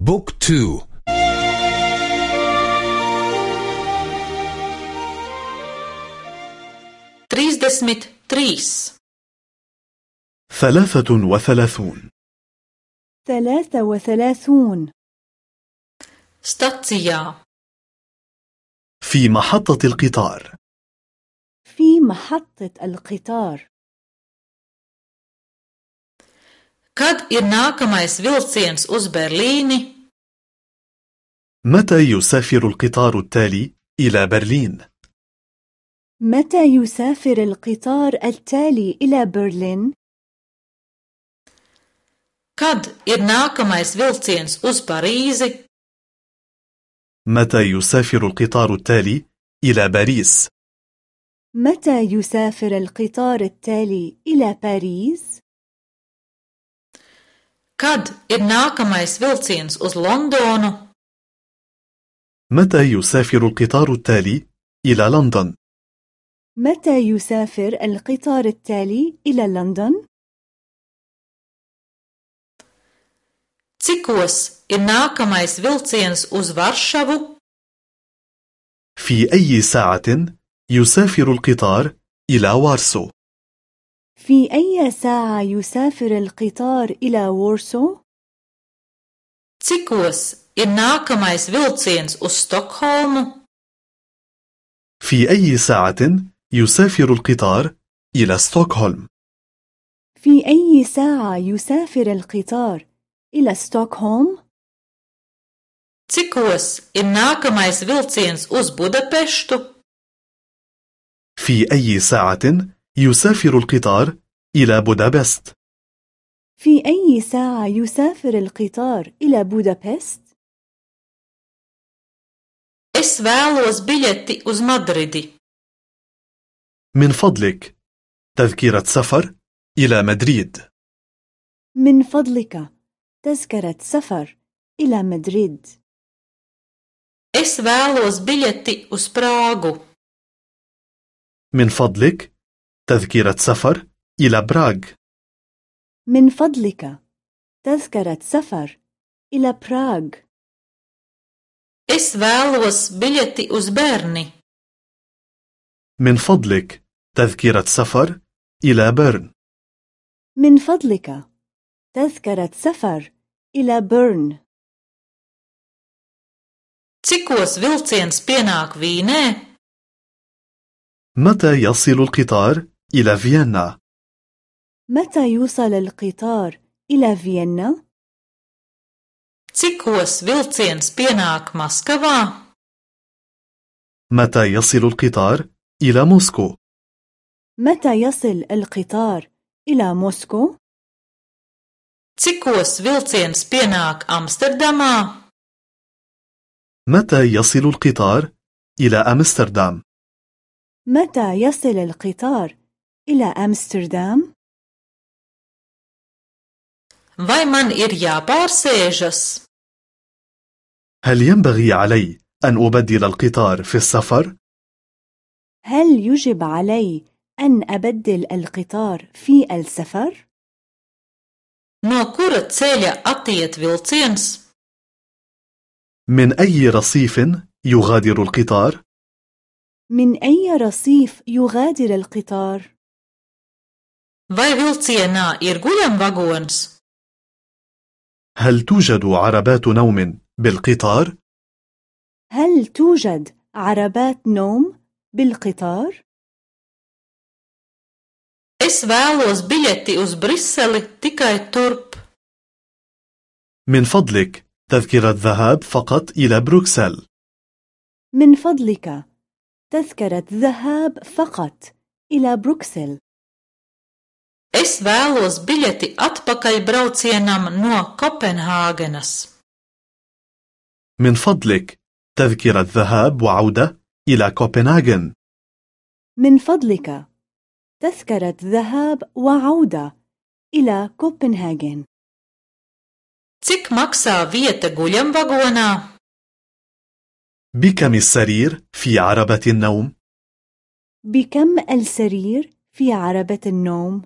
بوك تو. Trīsdesmit trīs ثلاثة وثلاثون. ثلاثة وثلاثون. Stacijā في محطة القطار. في محطة القطار. Kad ir nākamais vilciens uz Berlīni? متى يسافر القطار التالي إلى برلين؟ متى يسافر القطار التالي إلى برلين؟ Kad ir nākamais vilciens uz Parīzi? متى يسافر القطار التالي إلى باريس؟ متى يسافر القطار التالي إلى باريس؟ Kad ir nākamais vilciens uz Londonu? متى يسافر القطار التالي إلى لندن؟ متى يسافر القطار التالي إلى لندن؟ Cikos ir nākamais vilciens uz Varšavu? في أي ساعة يسافر القطار إلى وارسو؟ في أي ساعة يسافر القطار إلى وورسو؟ Cikos ir nākamais vilciens uz Stokholmu? في أي ساعة يسافر القطار إلى ستوكهولم؟ في أي ساعة يسافر القطار إلى ستوكهولم؟ Cikos ir nākamais vilciens uz Budapeštu? في أي ساعة يسافر القطار إلى بودابست؟ في أي ساعة يسافر القطار إلى بودابست؟ Es vēlos biļeti uz Madridi. من فضلك تذكرة سفر إلى مدريد من فضلك تذكرة سفر إلى مدريد Es vēlos biļeti uz Prāgu. من فضلك تذكرة سفر إلى براغ. من فضلك. تذكرة سفر إلى براغ. Es vēlos biļeti uz Berni. من فضلك. تذكرة سفر إلى بيرن من فضلك. تذكرة سفر إلى بيرن Cikos vilciens pienāk Vīnē? متى يصل القطار إلى فيينا؟ متى يوصل القطار إلى فيينا؟ Cikos vilciens pienāk Maskavā? متى يصل القطار إلى موسكو؟ متى يصل القطار إلى موسكو؟ Cikos vilciens pienāk Amsterdamā? متى يصل القطار إلى أمستردام؟ متى يصل القطار إلى أمستردام؟ Vai man ir jāpārsēžas? هل ينبغي علي أن أبدل القطار في السفر؟ هل يجب علي أن أبدل القطار في السفر؟ No kura ceļa attiet vilciens? من أي رصيف يغادر القطار؟ من أي رصيف يغادر القطار؟ Vai vilcienā ir guļamvagons? هل توجد عربات نوم بالقطار؟ هل توجد عربات نوم بالقطار؟ Es vēlos biļeti uz Briseli tikai turp. من فضلك تذكرة ذهاب فقط إلى بروكسل من فضلك تذكرة ذهاب فقط إلى بروكسل Es vēlos biļeti atpakaļ braucienam no Kopenhāgenas. من فضلك تذكرة ذهاب وعودة إلى كوبنهاجن من فضلك تذكرة ذهاب وعودة إلى كوبنهاجن Cik maksā vieta guļamvagonā? بكم السرير في عربة النوم؟ بكم السرير في عربة النوم؟